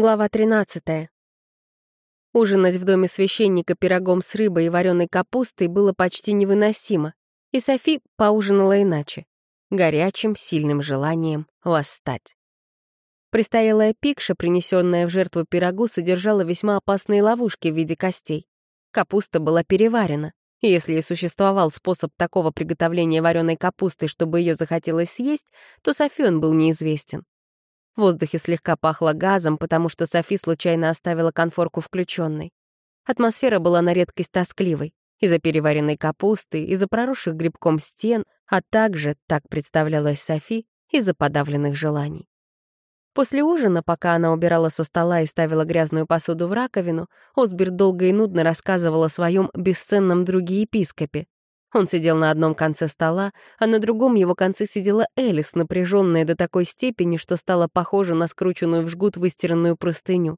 Глава 13. Ужинать в доме священника пирогом с рыбой и вареной капустой было почти невыносимо, и Софи поужинала иначе — горячим, сильным желанием восстать. Престарелая пикша, принесенная в жертву пирогу, содержала весьма опасные ловушки в виде костей. Капуста была переварена, и если и существовал способ такого приготовления вареной капусты, чтобы ее захотелось съесть, то Софи он был неизвестен. В воздухе слегка пахло газом, потому что Софи случайно оставила конфорку включенной. Атмосфера была на редкость тоскливой. Из-за переваренной капусты, из-за проросших грибком стен, а также, так представлялась Софи, из-за подавленных желаний. После ужина, пока она убирала со стола и ставила грязную посуду в раковину, Осберт долго и нудно рассказывал о своем бесценном друге-епископе, он сидел на одном конце стола, а на другом его конце сидела Элис, напряженная до такой степени, что стала похожа на скрученную в жгут выстиранную простыню.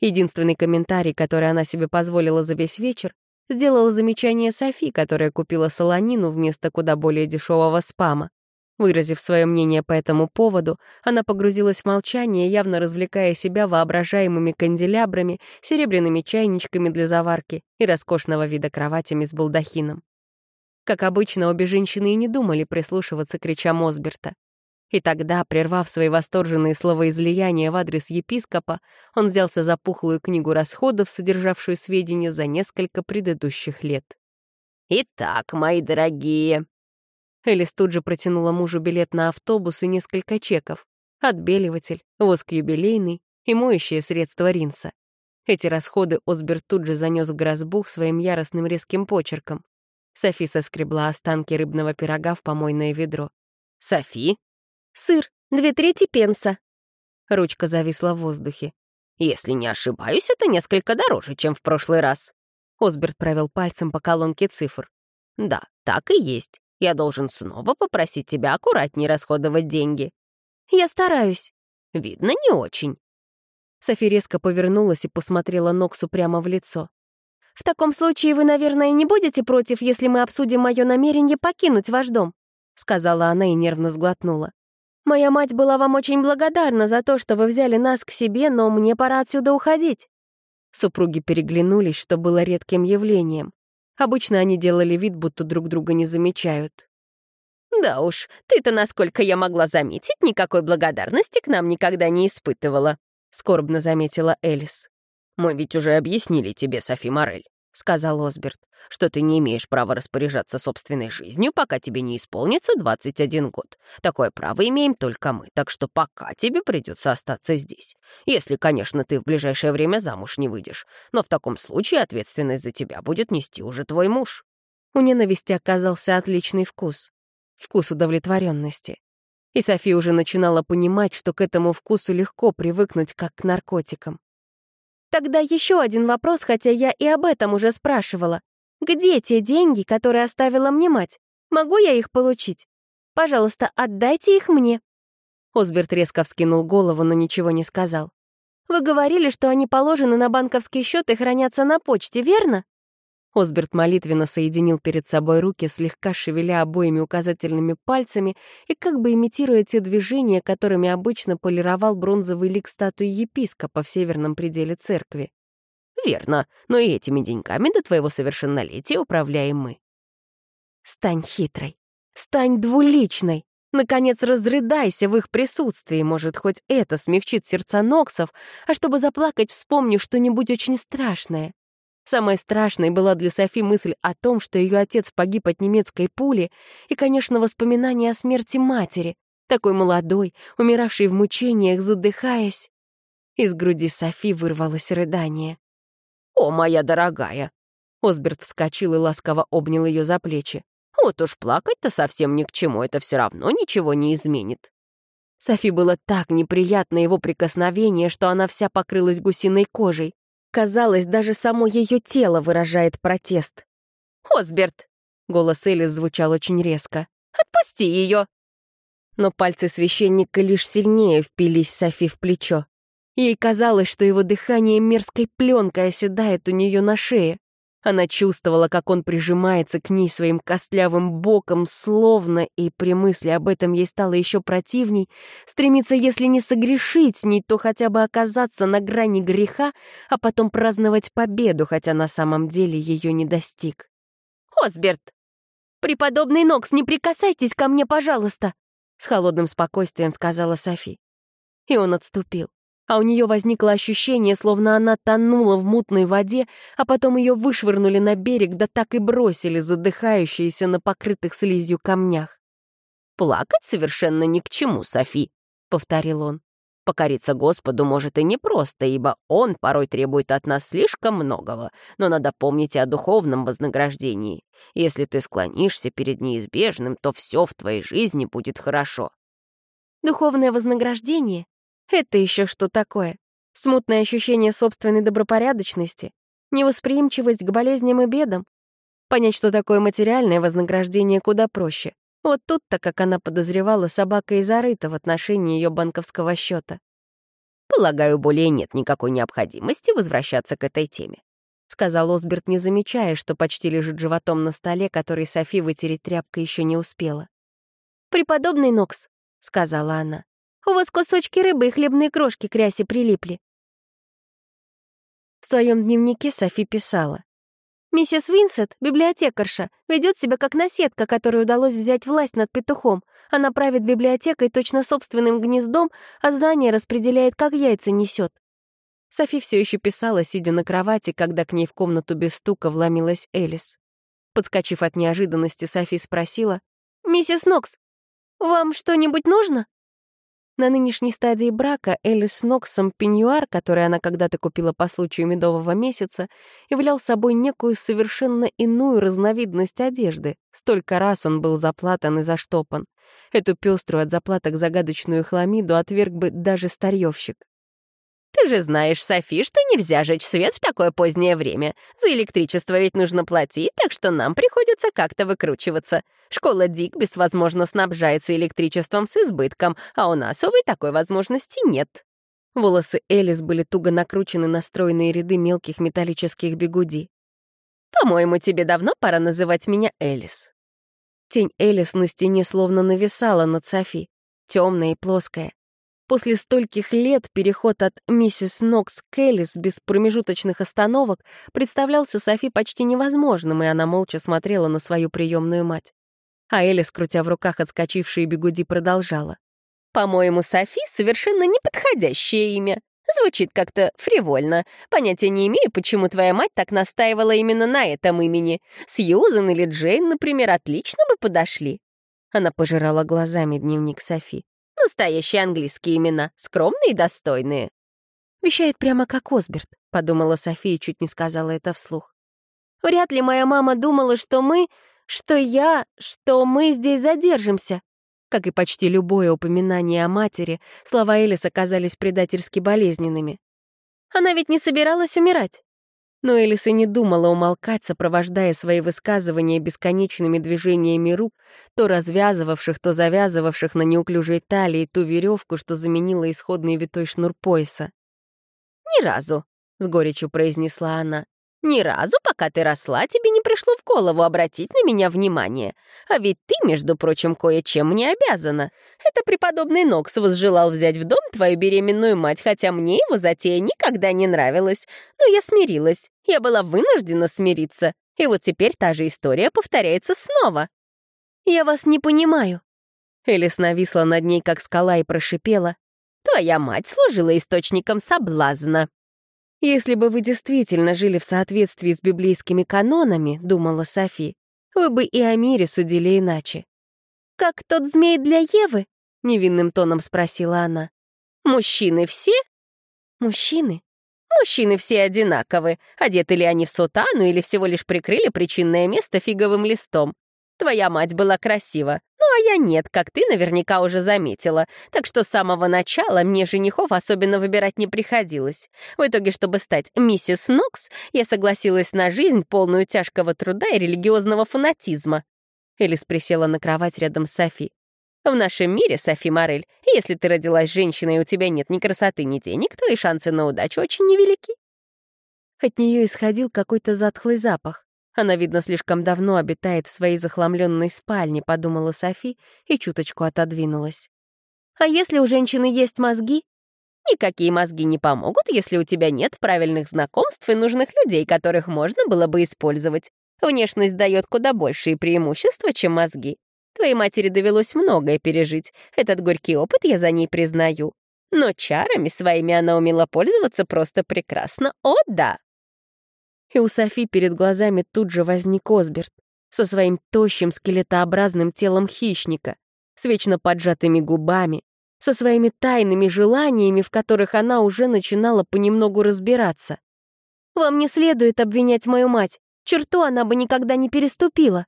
Единственный комментарий, который она себе позволила за весь вечер, сделала замечание Софи, которая купила солонину вместо куда более дешевого спама. Выразив свое мнение по этому поводу, она погрузилась в молчание, явно развлекая себя воображаемыми канделябрами, серебряными чайничками для заварки и роскошного вида кроватями с балдахином. Как обычно, обе женщины и не думали прислушиваться к речам Осберта. И тогда, прервав свои восторженные словоизлияния в адрес епископа, он взялся за пухлую книгу расходов, содержавшую сведения за несколько предыдущих лет. «Итак, мои дорогие...» Элис тут же протянула мужу билет на автобус и несколько чеков. Отбеливатель, воск юбилейный и моющее средство ринса. Эти расходы Осберт тут же занес в грозбух своим яростным резким почерком. Софи соскребла останки рыбного пирога в помойное ведро. «Софи?» «Сыр, две трети пенса». Ручка зависла в воздухе. «Если не ошибаюсь, это несколько дороже, чем в прошлый раз». Осберт провел пальцем по колонке цифр. «Да, так и есть. Я должен снова попросить тебя аккуратнее расходовать деньги». «Я стараюсь». «Видно, не очень». Софи резко повернулась и посмотрела Ноксу прямо в лицо. «В таком случае вы, наверное, не будете против, если мы обсудим мое намерение покинуть ваш дом», — сказала она и нервно сглотнула. «Моя мать была вам очень благодарна за то, что вы взяли нас к себе, но мне пора отсюда уходить». Супруги переглянулись, что было редким явлением. Обычно они делали вид, будто друг друга не замечают. «Да уж, ты-то, насколько я могла заметить, никакой благодарности к нам никогда не испытывала», — скорбно заметила Элис. «Мы ведь уже объяснили тебе, Софи Морель», — сказал Осберт, «что ты не имеешь права распоряжаться собственной жизнью, пока тебе не исполнится 21 год. Такое право имеем только мы, так что пока тебе придется остаться здесь. Если, конечно, ты в ближайшее время замуж не выйдешь. Но в таком случае ответственность за тебя будет нести уже твой муж». У ненависти оказался отличный вкус. Вкус удовлетворенности. И София уже начинала понимать, что к этому вкусу легко привыкнуть, как к наркотикам. Тогда еще один вопрос, хотя я и об этом уже спрашивала. Где те деньги, которые оставила мне мать? Могу я их получить? Пожалуйста, отдайте их мне». Осберт резко вскинул голову, но ничего не сказал. «Вы говорили, что они положены на банковский счет и хранятся на почте, верно?» Осберт молитвенно соединил перед собой руки, слегка шевеля обоими указательными пальцами и как бы имитируя те движения, которыми обычно полировал бронзовый лик статуи епископа в северном пределе церкви. «Верно, но и этими деньгами до твоего совершеннолетия управляем мы». «Стань хитрой, стань двуличной, Наконец, разрыдайся в их присутствии, может, хоть это смягчит сердца Ноксов, а чтобы заплакать, вспомни что-нибудь очень страшное. Самой страшной была для Софи мысль о том, что ее отец погиб от немецкой пули, и, конечно, воспоминания о смерти матери, такой молодой, умиравшей в мучениях, задыхаясь. Из груди Софи вырвалось рыдание. «О, моя дорогая!» Осберт вскочил и ласково обнял ее за плечи. «Вот уж плакать-то совсем ни к чему, это все равно ничего не изменит». Софи было так неприятно его прикосновение, что она вся покрылась гусиной кожей. Казалось, даже само ее тело выражает протест. «Осберт!» — голос Элис звучал очень резко. «Отпусти ее!» Но пальцы священника лишь сильнее впились Софи в плечо. Ей казалось, что его дыхание мерзкой пленкой оседает у нее на шее. Она чувствовала, как он прижимается к ней своим костлявым боком, словно, и при мысли об этом ей стало еще противней, стремится, если не согрешить с ней, то хотя бы оказаться на грани греха, а потом праздновать победу, хотя на самом деле ее не достиг. «Осберт! Преподобный Нокс, не прикасайтесь ко мне, пожалуйста!» С холодным спокойствием сказала Софи. И он отступил а у нее возникло ощущение, словно она тонула в мутной воде, а потом ее вышвырнули на берег, да так и бросили, задыхающиеся на покрытых слизью камнях. «Плакать совершенно ни к чему, Софи», — повторил он. «Покориться Господу может и непросто, ибо Он порой требует от нас слишком многого, но надо помнить и о духовном вознаграждении. Если ты склонишься перед неизбежным, то все в твоей жизни будет хорошо». «Духовное вознаграждение это еще что такое? Смутное ощущение собственной добропорядочности, невосприимчивость к болезням и бедам. Понять, что такое материальное вознаграждение, куда проще. Вот тут-то, как она подозревала, собака и зарыта в отношении ее банковского счета. «Полагаю, более нет никакой необходимости возвращаться к этой теме», — сказал Осберт, не замечая, что почти лежит животом на столе, который Софи вытереть тряпкой еще не успела. «Преподобный Нокс», — сказала она, у вас кусочки рыбы и хлебные крошки к рясе прилипли». В своем дневнике Софи писала. «Миссис Уинсет, библиотекарша, ведет себя как наседка, которой удалось взять власть над петухом. Она правит библиотекой точно собственным гнездом, а знания распределяет, как яйца несет. Софи все еще писала, сидя на кровати, когда к ней в комнату без стука вломилась Элис. Подскочив от неожиданности, Софи спросила, «Миссис Нокс, вам что-нибудь нужно?» На нынешней стадии брака Элис с Ноксом пеньюар, который она когда-то купила по случаю медового месяца, являл собой некую совершенно иную разновидность одежды. Столько раз он был заплатан и заштопан. Эту пеструю от заплаток загадочную хламиду отверг бы даже старьевщик. Ты же знаешь, Софи, что нельзя жечь свет в такое позднее время. За электричество ведь нужно платить, так что нам приходится как-то выкручиваться. Школа Дигбис, возможно, снабжается электричеством с избытком, а у нас, увы, такой возможности нет». Волосы Элис были туго накручены на стройные ряды мелких металлических бегуди. «По-моему, тебе давно пора называть меня Элис». Тень Элис на стене словно нависала над Софи, темная и плоская. После стольких лет переход от миссис Нокс к Элис без промежуточных остановок представлялся Софи почти невозможным, и она молча смотрела на свою приемную мать. А Элис, крутя в руках отскочившие бегуди, продолжала. «По-моему, Софи — совершенно неподходящее имя. Звучит как-то фривольно. Понятия не имею, почему твоя мать так настаивала именно на этом имени. Сьюзен или Джейн, например, отлично бы подошли». Она пожирала глазами дневник Софи. Настоящие английские имена, скромные и достойные». «Вещает прямо как Осберт», — подумала София и чуть не сказала это вслух. «Вряд ли моя мама думала, что мы, что я, что мы здесь задержимся». Как и почти любое упоминание о матери, слова Элис оказались предательски болезненными. «Она ведь не собиралась умирать. Но Элис и не думала умолкать, сопровождая свои высказывания бесконечными движениями рук, то развязывавших, то завязывавших на неуклюжей талии ту веревку, что заменила исходный витой шнур пояса. «Ни разу», — с горечью произнесла она. Ни разу, пока ты росла, тебе не пришло в голову обратить на меня внимание. А ведь ты, между прочим, кое-чем мне обязана. Это преподобный Нокс возжелал взять в дом твою беременную мать, хотя мне его затея никогда не нравилась. Но я смирилась. Я была вынуждена смириться. И вот теперь та же история повторяется снова. «Я вас не понимаю». Элис нависла над ней, как скала, и прошипела. «Твоя мать служила источником соблазна». «Если бы вы действительно жили в соответствии с библейскими канонами, — думала Софи, — вы бы и о мире судили иначе». «Как тот змей для Евы?» — невинным тоном спросила она. «Мужчины все?» «Мужчины?» «Мужчины все одинаковы. Одеты ли они в сутану или всего лишь прикрыли причинное место фиговым листом? Твоя мать была красива, ну а я нет, как ты наверняка уже заметила. Так что с самого начала мне женихов особенно выбирать не приходилось. В итоге, чтобы стать миссис Нокс, я согласилась на жизнь, полную тяжкого труда и религиозного фанатизма. Элис присела на кровать рядом с Софи. В нашем мире, Софи Морель, если ты родилась женщиной и у тебя нет ни красоты, ни денег, твои шансы на удачу очень невелики. От нее исходил какой-то затхлый запах. Она, видно, слишком давно обитает в своей захламленной спальне, подумала Софи и чуточку отодвинулась. А если у женщины есть мозги? Никакие мозги не помогут, если у тебя нет правильных знакомств и нужных людей, которых можно было бы использовать. Внешность дает куда большие преимущества, чем мозги. Твоей матери довелось многое пережить. Этот горький опыт я за ней признаю. Но чарами своими она умела пользоваться просто прекрасно. О, да! И у Софи перед глазами тут же возник Осберт со своим тощим скелетообразным телом хищника, с вечно поджатыми губами, со своими тайными желаниями, в которых она уже начинала понемногу разбираться. «Вам не следует обвинять мою мать. Черту она бы никогда не переступила».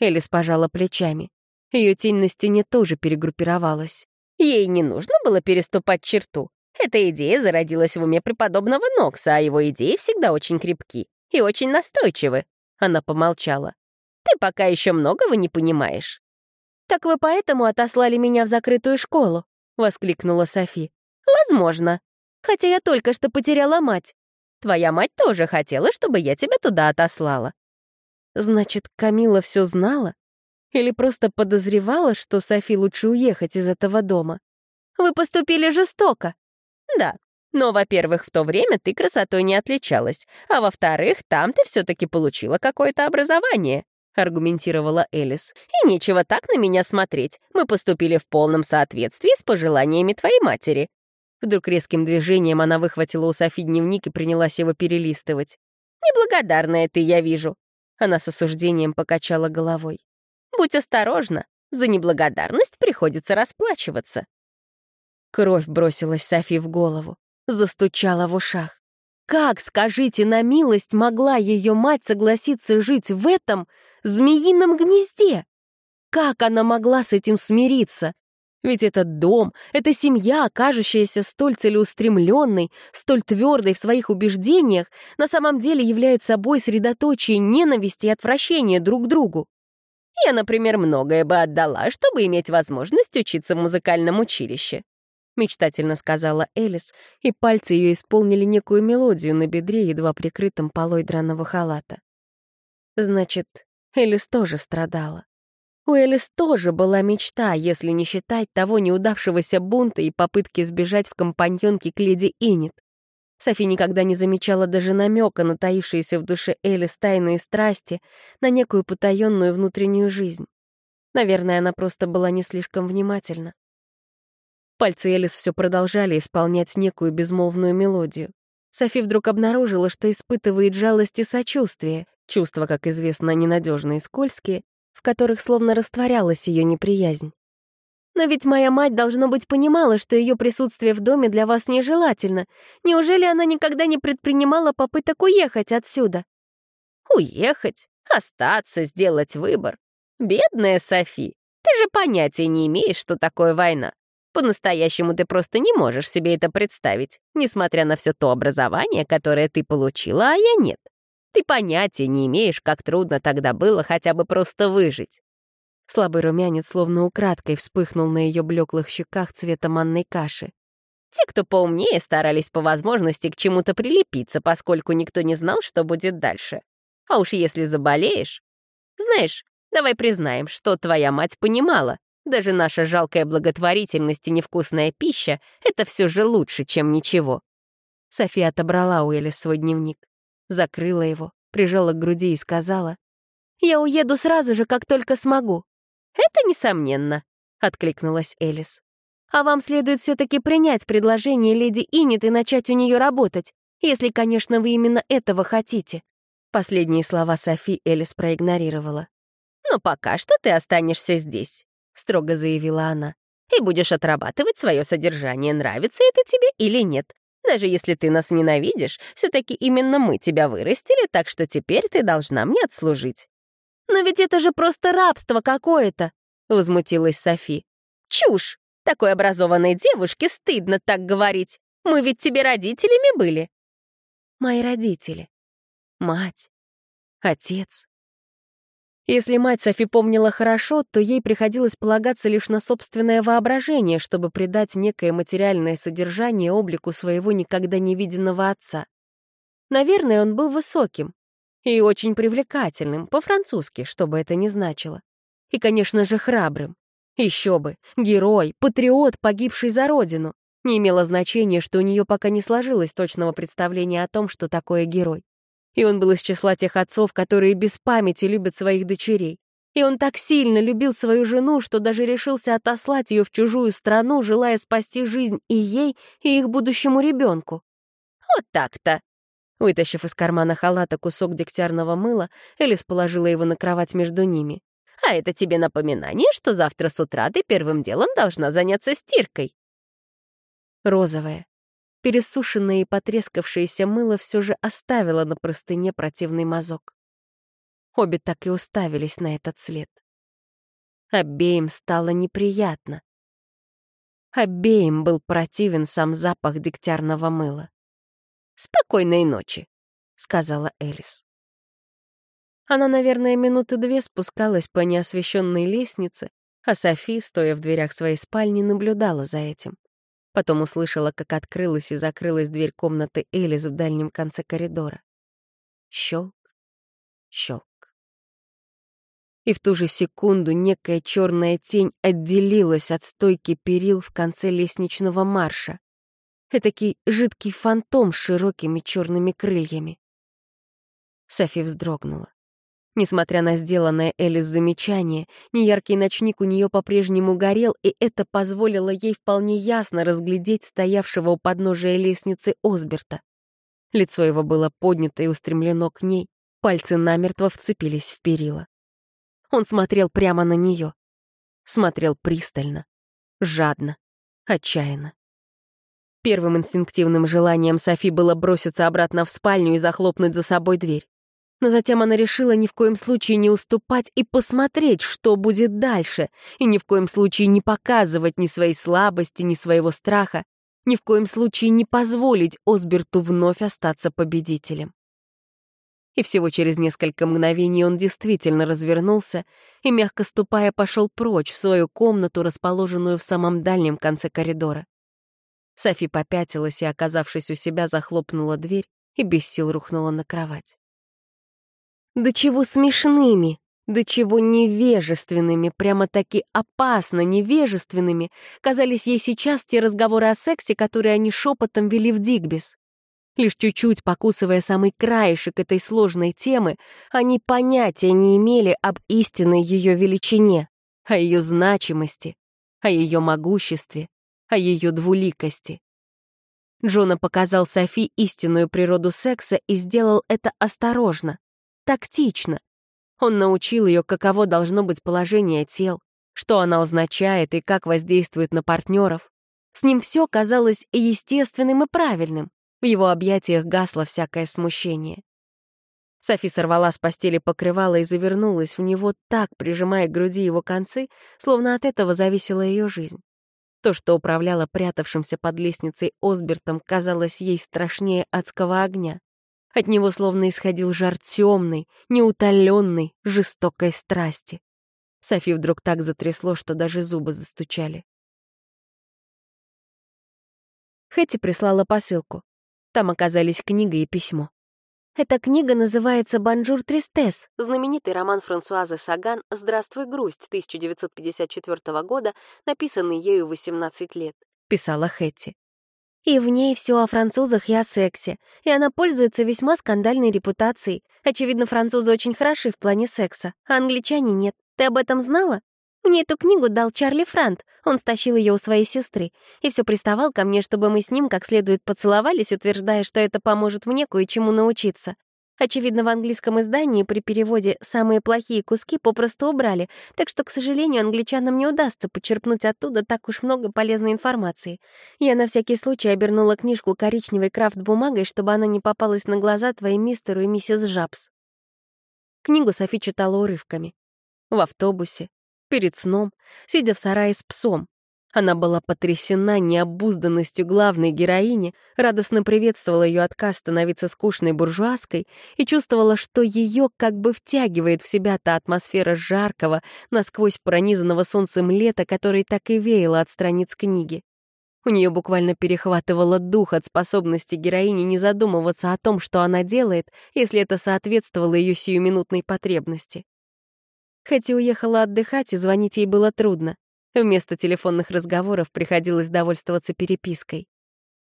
Элис пожала плечами. Ее тень на стене тоже перегруппировалась. Ей не нужно было переступать черту. Эта идея зародилась в уме преподобного Нокса, а его идеи всегда очень крепки и очень настойчивы. Она помолчала. Ты пока еще многого не понимаешь. Так вы поэтому отослали меня в закрытую школу? — воскликнула Софи. «Возможно. Хотя я только что потеряла мать. Твоя мать тоже хотела, чтобы я тебя туда отослала». Значит, Камила все знала? Или просто подозревала, что Софи лучше уехать из этого дома? Вы поступили жестоко. Да, но, во-первых, в то время ты красотой не отличалась, а во-вторых, там ты все-таки получила какое-то образование. — аргументировала Элис. «И нечего так на меня смотреть. Мы поступили в полном соответствии с пожеланиями твоей матери». Вдруг резким движением она выхватила у Софи дневник и принялась его перелистывать. «Неблагодарная ты, я вижу». Она с осуждением покачала головой. «Будь осторожна, за неблагодарность приходится расплачиваться». Кровь бросилась Софи в голову, застучала в ушах. Как, скажите на милость, могла ее мать согласиться жить в этом змеином гнезде? Как она могла с этим смириться? Ведь этот дом, эта семья, кажущаяся столь целеустремленной, столь твердой в своих убеждениях, на самом деле является собой средоточие ненависти и отвращения друг к другу. Я, например, многое бы отдала, чтобы иметь возможность учиться в музыкальном училище. — мечтательно сказала Элис, и пальцы ее исполнили некую мелодию на бедре, едва прикрытом полой драного халата. Значит, Элис тоже страдала. У Элис тоже была мечта, если не считать того неудавшегося бунта и попытки сбежать в компаньонке к леди Иннет. Софи никогда не замечала даже намека на таившиеся в душе Элис тайные страсти, на некую потаенную внутреннюю жизнь. Наверное, она просто была не слишком внимательна. Пальцы Элис все продолжали исполнять некую безмолвную мелодию. Софи вдруг обнаружила, что испытывает жалость и сочувствие, чувства, как известно, ненадежные и скользкие, в которых словно растворялась ее неприязнь. «Но ведь моя мать, должно быть, понимала, что ее присутствие в доме для вас нежелательно. Неужели она никогда не предпринимала попыток уехать отсюда?» «Уехать? Остаться, сделать выбор? Бедная Софи, ты же понятия не имеешь, что такое война. По-настоящему ты просто не можешь себе это представить, несмотря на все то образование, которое ты получила, а я нет. Ты понятия не имеешь, как трудно тогда было хотя бы просто выжить. Слабый румянец словно украдкой вспыхнул на ее блеклых щеках цвета манной каши. Те, кто поумнее, старались по возможности к чему-то прилепиться, поскольку никто не знал, что будет дальше. А уж если заболеешь... Знаешь, давай признаем, что твоя мать понимала, даже наша жалкая благотворительность и невкусная пища — это все же лучше, чем ничего. София отобрала у Элис свой дневник, закрыла его, прижала к груди и сказала, «Я уеду сразу же, как только смогу». «Это несомненно», — откликнулась Элис. «А вам следует все-таки принять предложение леди Иннет и начать у нее работать, если, конечно, вы именно этого хотите». Последние слова Софи Элис проигнорировала. «Но пока что ты останешься здесь. — строго заявила она. «И будешь отрабатывать свое содержание, нравится это тебе или нет. Даже если ты нас ненавидишь, все-таки именно мы тебя вырастили, так что теперь ты должна мне отслужить». «Но ведь это же просто рабство какое-то!» — возмутилась Софи. «Чушь! Такой образованной девушке стыдно так говорить. Мы ведь тебе родителями были». «Мои родители. Мать. Отец. Если мать Софи помнила хорошо, то ей приходилось полагаться лишь на собственное воображение, чтобы придать некое материальное содержание облику своего никогда не виденного отца. Наверное, он был высоким и очень привлекательным, по-французски, что бы это ни значило. И, конечно же, храбрым. Еще бы, герой, патриот, погибший за родину. Не имело значения, что у нее пока не сложилось точного представления о том, что такое герой. И он был из числа тех отцов, которые без памяти любят своих дочерей. И он так сильно любил свою жену, что даже решился отослать ее в чужую страну, желая спасти жизнь и ей, и их будущему ребенку. Вот так-то. Вытащив из кармана халата кусок дегтярного мыла, Элис положила его на кровать между ними. «А это тебе напоминание, что завтра с утра ты первым делом должна заняться стиркой». Розовое, пересушенное и потрескавшееся мыло все же оставило на простыне противный мазок. Обе так и уставились на этот след. Обеим стало неприятно. Обеим был противен сам запах дегтярного мыла. «Спокойной ночи», — сказала Элис. Она, наверное, минуты две спускалась по неосвещенной лестнице, а Софи, стоя в дверях своей спальни, наблюдала за этим. Потом услышала, как открылась и закрылась дверь комнаты Элис в дальнем конце коридора. Щелк, щелк. И в ту же секунду некая черная тень отделилась от стойки перил в конце лестничного марша. Этакий жидкий фантом с широкими черными крыльями. Софи вздрогнула. Несмотря на сделанное Элис замечание, неяркий ночник у нее по-прежнему горел, и это позволило ей вполне ясно разглядеть стоявшего у подножия лестницы Осберта. Лицо его было поднято и устремлено к ней, пальцы намертво вцепились в перила. Он смотрел прямо на нее. Смотрел пристально, жадно, отчаянно. Первым инстинктивным желанием Софи было броситься обратно в спальню и захлопнуть за собой дверь. Но затем она решила ни в коем случае не уступать и посмотреть, что будет дальше, и ни в коем случае не показывать ни своей слабости, ни своего страха, ни в коем случае не позволить Осберту вновь остаться победителем. И всего через несколько мгновений он действительно развернулся и, мягко ступая, пошел прочь в свою комнату, расположенную в самом дальнем конце коридора. Софи попятилась и, оказавшись у себя, захлопнула дверь и без сил рухнула на кровать. Да чего смешными, да чего невежественными, прямо-таки опасно невежественными казались ей сейчас те разговоры о сексе, которые они шепотом вели в Дигбис. Лишь чуть-чуть покусывая самый краешек этой сложной темы, они понятия не имели об истинной ее величине, о ее значимости, о ее могуществе, о ее двуликости. Джона показал Софи истинную природу секса и сделал это осторожно, тактично. Он научил ее, каково должно быть положение тел, что она означает и как воздействует на партнеров. С ним все казалось естественным и правильным. В его объятиях гасло всякое смущение. Софи сорвала с постели покрывало и завернулась в него так, прижимая к груди его концы, словно от этого зависела ее жизнь. То, что управляло прятавшимся под лестницей Осбертом, казалось ей страшнее адского огня. От него словно исходил жар темной, неутоленной, жестокой страсти. Софи вдруг так затрясло, что даже зубы застучали. Хэти прислала посылку. Там оказались книга и письмо. Эта книга называется «Bonjour tristesse», знаменитый роман Франсуазы Саган «Здравствуй, грусть» 1954 года, написанный ею 18 лет, писала Хэтти. И в ней все о французах и о сексе, и она пользуется весьма скандальной репутацией. Очевидно, французы очень хороши в плане секса, а англичане нет. Ты об этом знала? Мне эту книгу дал Чарли Франт, он стащил ее у своей сестры, и все приставал ко мне, чтобы мы с ним как следует поцеловались, утверждая, что это поможет мне кое-чему научиться. Очевидно, в английском издании при переводе «самые плохие куски» попросту убрали, так что, к сожалению, англичанам не удастся почерпнуть оттуда так уж много полезной информации. Я на всякий случай обернула книжку коричневой крафт-бумагой, чтобы она не попалась на глаза твоим мистеру и миссис Жабс. Книгу Софи читала урывками. В автобусе, перед сном, сидя в сарае с псом. Она была потрясена необузданностью главной героини, радостно приветствовала ее отказ становиться скучной буржуазской и чувствовала, что ее как бы втягивает в себя та атмосфера жаркого, насквозь пронизанного солнцем лета, который так и веяло от страниц книги. У нее буквально перехватывало дух от способности героини не задумываться о том, что она делает, если это соответствовало ее сиюминутной потребности. Хэти уехала отдыхать, и звонить ей было трудно. Вместо телефонных разговоров приходилось довольствоваться перепиской.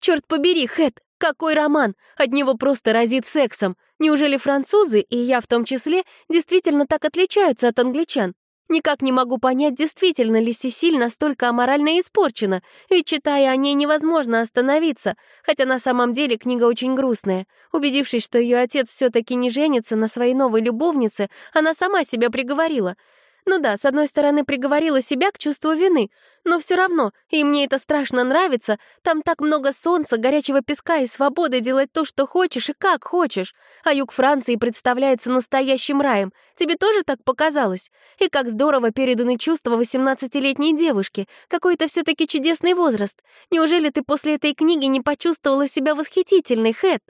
«Черт побери, Хэт, какой роман! От него просто разит сексом. Неужели французы, и я в том числе, действительно так отличаются от англичан? Никак не могу понять, действительно ли Сесиль настолько аморально испорчена, ведь, читая о ней, невозможно остановиться, хотя на самом деле книга очень грустная. Убедившись, что ее отец все таки не женится на своей новой любовнице, она сама себя приговорила — ну да, с одной стороны, приговорила себя к чувству вины, но все равно, и мне это страшно нравится, там так много солнца, горячего песка и свободы делать то, что хочешь и как хочешь. А юг Франции представляется настоящим раем. Тебе тоже так показалось? И как здорово переданы чувства 18-летней девушки. Какой-то все таки чудесный возраст. Неужели ты после этой книги не почувствовала себя восхитительной, Хэт?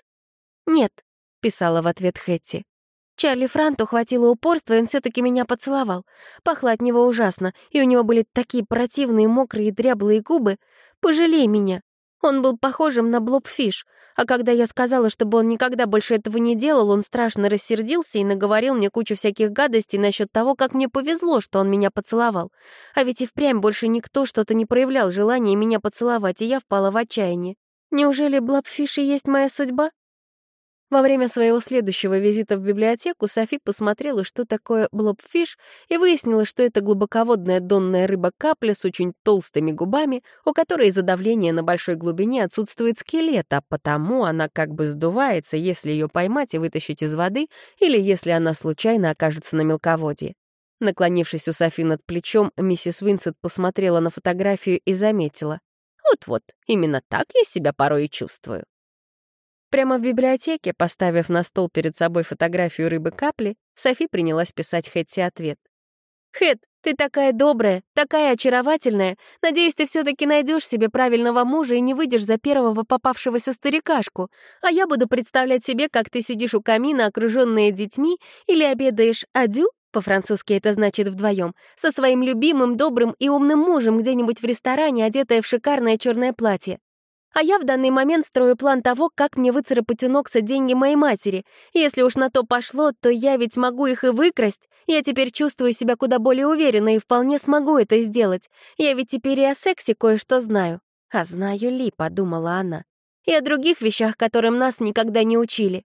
«Нет», — писала в ответ Хэтти. Чарли Франту хватило упорства, и он все-таки меня поцеловал. Пахло от него ужасно, и у него были такие противные, мокрые, дряблые губы. Пожалей меня. Он был похожим на Блобфиш, а когда я сказала, чтобы он никогда больше этого не делал, он страшно рассердился и наговорил мне кучу всяких гадостей насчет того, как мне повезло, что он меня поцеловал. А ведь и впрямь больше никто что-то не проявлял желания меня поцеловать, и я впала в отчаяние. Неужели Блобфиш и есть моя судьба? Во время своего следующего визита в библиотеку Софи посмотрела, что такое блобфиш, и выяснила, что это глубоководная донная рыба-капля с очень толстыми губами, у которой из-за давления на большой глубине отсутствует скелет, а потому она как бы сдувается, если ее поймать и вытащить из воды, или если она случайно окажется на мелководье. Наклонившись у Софи над плечом, миссис Уинсет посмотрела на фотографию и заметила. «Вот-вот, именно так я себя порой и чувствую». Прямо в библиотеке, поставив на стол перед собой фотографию рыбы-капли, Софи принялась писать Хэтти ответ. «Хэт, ты такая добрая, такая очаровательная. Надеюсь, ты все-таки найдешь себе правильного мужа и не выйдешь за первого попавшегося старикашку. А я буду представлять себе, как ты сидишь у камина, окруженная детьми, или обедаешь адю, по-французски это значит вдвоем, со своим любимым, добрым и умным мужем где-нибудь в ресторане, одетая в шикарное черное платье. А я в данный момент строю план того, как мне выцарапать у Нокса деньги моей матери. Если уж на то пошло, то я ведь могу их и выкрасть. Я теперь чувствую себя куда более уверенно и вполне смогу это сделать. Я ведь теперь и о сексе кое-что знаю. А знаю ли, подумала она. И о других вещах, которым нас никогда не учили.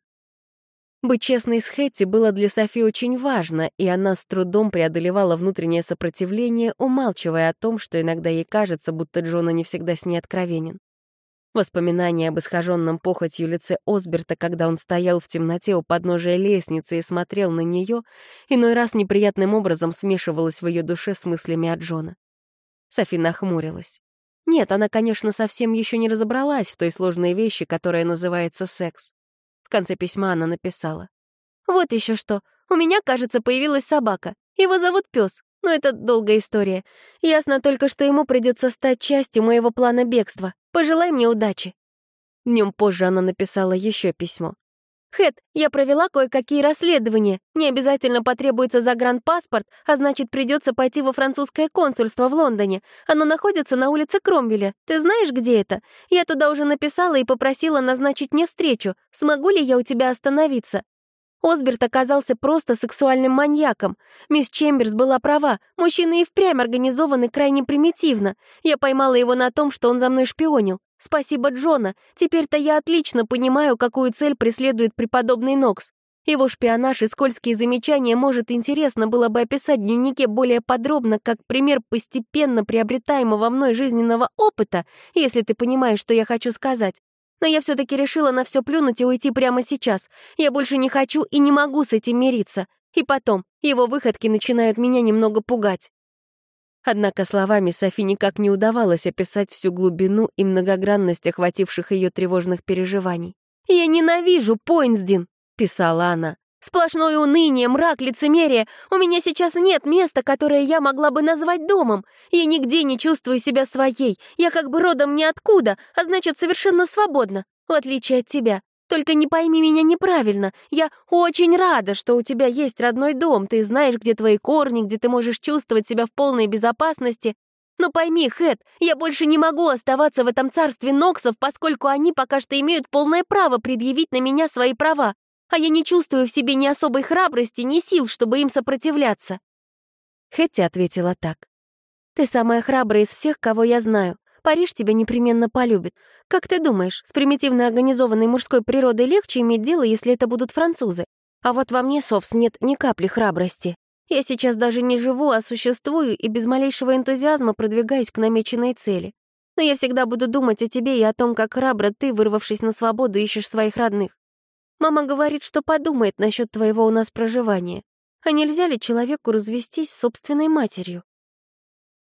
Быть честной с Хэтти было для Софи очень важно, и она с трудом преодолевала внутреннее сопротивление, умалчивая о том, что иногда ей кажется, будто Джона не всегда с ней откровенен. Воспоминание об исхоженном похотью лице Осберта, когда он стоял в темноте у подножия лестницы и смотрел на нее, иной раз неприятным образом смешивалось в ее душе с мыслями о Джона. Софи нахмурилась. Нет, она, конечно, совсем еще не разобралась в той сложной вещи, которая называется секс. В конце письма она написала. «Вот еще что. У меня, кажется, появилась собака. Его зовут Пес. Но это долгая история. Ясно только, что ему придется стать частью моего плана бегства. Пожелай мне удачи». Днем позже она написала еще письмо. «Хэт, я провела кое-какие расследования. Мне обязательно потребуется загранпаспорт, а значит, придется пойти во французское консульство в Лондоне. Оно находится на улице Кромвеля. Ты знаешь, где это? Я туда уже написала и попросила назначить мне встречу. Смогу ли я у тебя остановиться? Осберт оказался просто сексуальным маньяком. Мисс Чемберс была права, мужчины и впрямь организованы крайне примитивно. Я поймала его на том, что он за мной шпионил. Спасибо Джона, теперь-то я отлично понимаю, какую цель преследует преподобный Нокс. Его шпионаж и скользкие замечания, может, интересно было бы описать в дневнике более подробно, как пример постепенно приобретаемого мной жизненного опыта, если ты понимаешь, что я хочу сказать. Но я все-таки решила на все плюнуть и уйти прямо сейчас. Я больше не хочу и не могу с этим мириться. И потом, его выходки начинают меня немного пугать. Однако словами Софи никак не удавалось описать всю глубину и многогранность охвативших ее тревожных переживаний. «Я ненавижу Пойнсдин», — писала она. Сплошное уныние, мрак, лицемерие. У меня сейчас нет места, которое я могла бы назвать домом. Я нигде не чувствую себя своей. Я как бы родом ниоткуда, а значит, совершенно свободна, в отличие от тебя. Только не пойми меня неправильно. Я очень рада, что у тебя есть родной дом. Ты знаешь, где твои корни, где ты можешь чувствовать себя в полной безопасности. Но пойми, Хэт, я больше не могу оставаться в этом царстве Ноксов, поскольку они пока что имеют полное право предъявить на меня свои права, а я не чувствую в себе ни особой храбрости, ни сил, чтобы им сопротивляться. Хэтти ответила так. «Ты самая храбрая из всех, кого я знаю. Париж тебя непременно полюбит. Как ты думаешь, с примитивно организованной мужской природой легче иметь дело, если это будут французы? А вот во мне, Совс, нет ни капли храбрости. Я сейчас даже не живу, а существую и без малейшего энтузиазма продвигаюсь к намеченной цели. Но я всегда буду думать о тебе и о том, как храбро ты, вырвавшись на свободу, ищешь своих родных. Мама говорит, что подумает насчет твоего у нас проживания. А нельзя ли человеку развестись с собственной матерью?